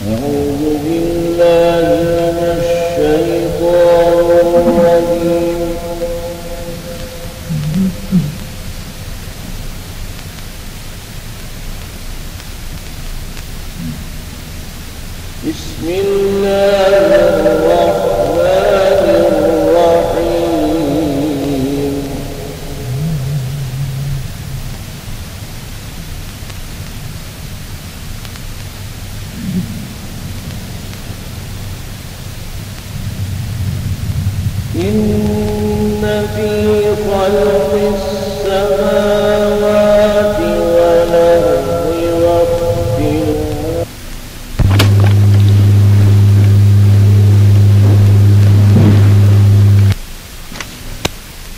오.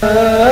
Uh...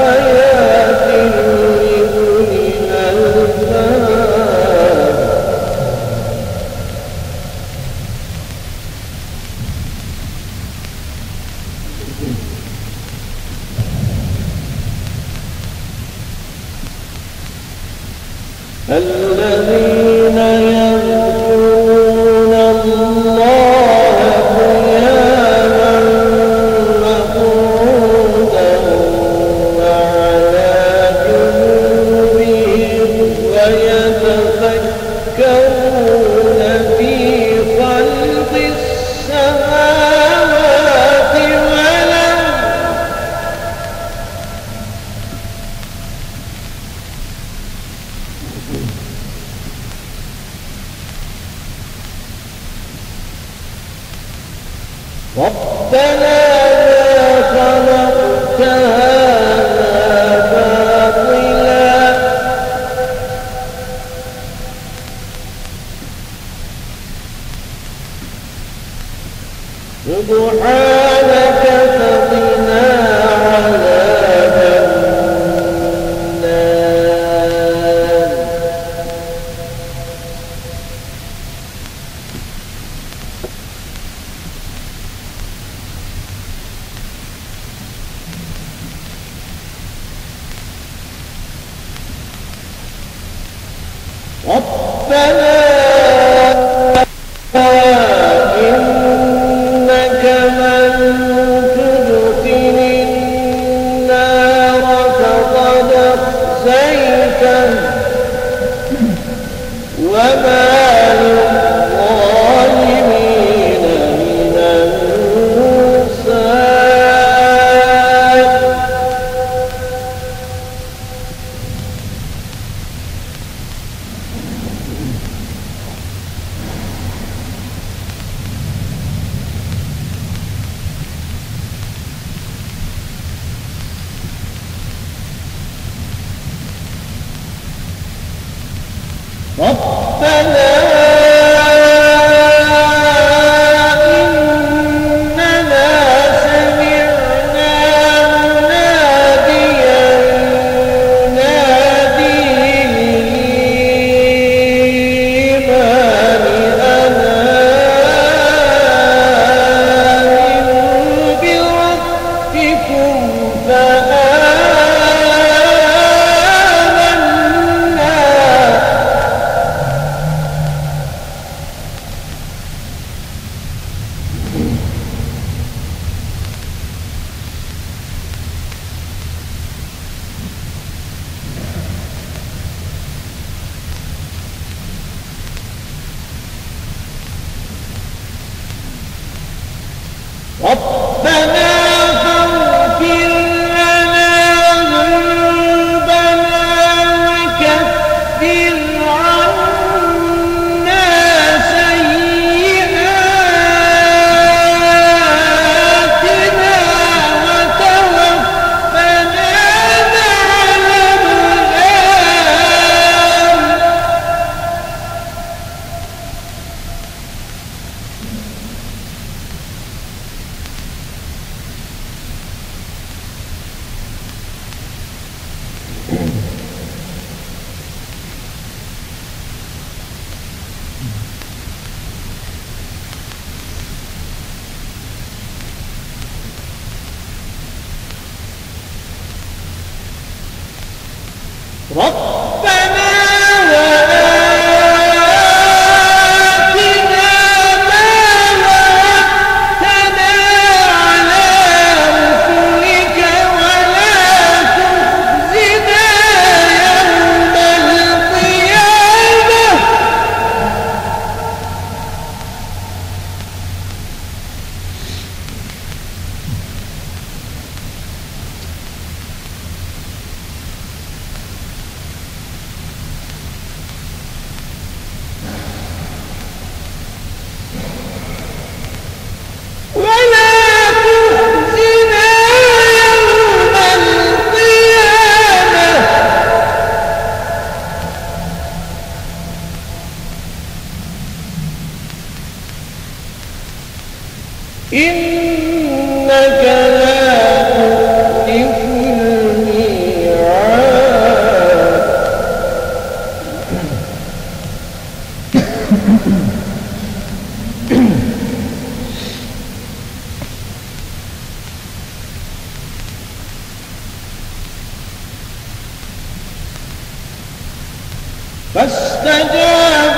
ربنا What? What? فاستجاب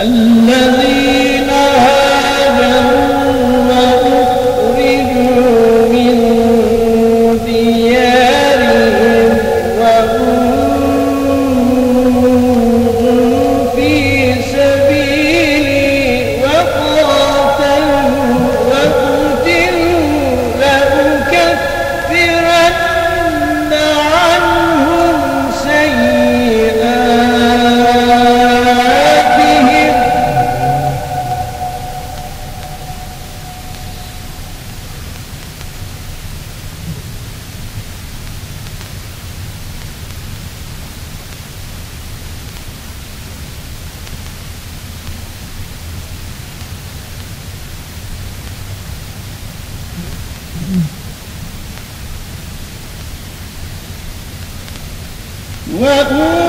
الله وأوذوا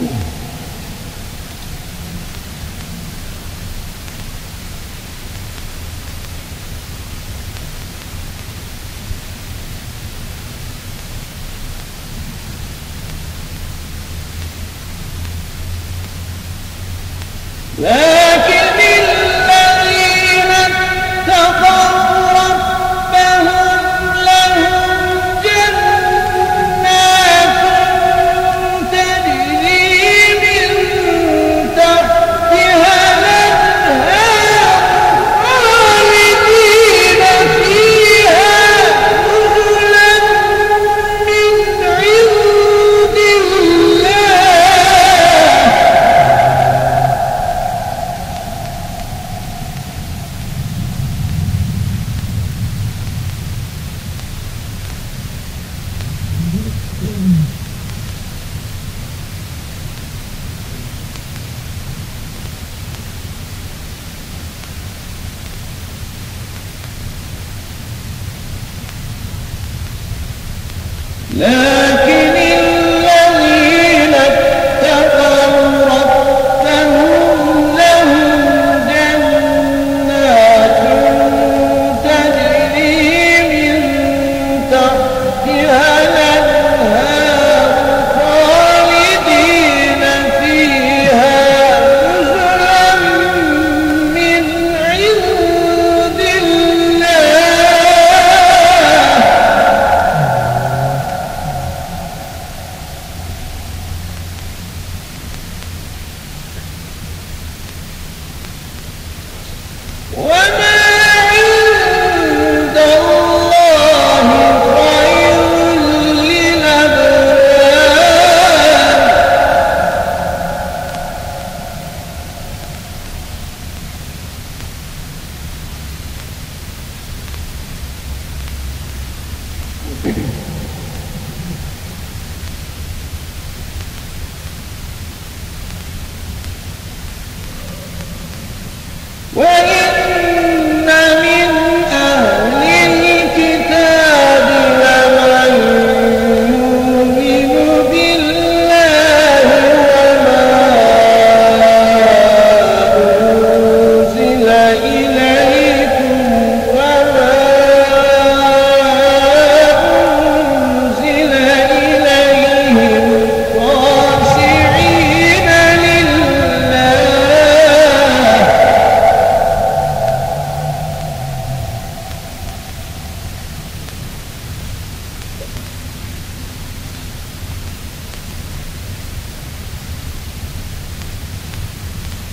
Ooh.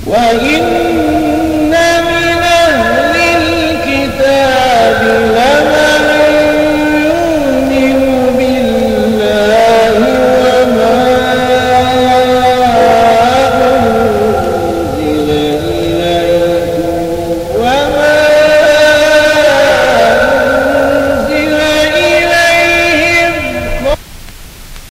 وإن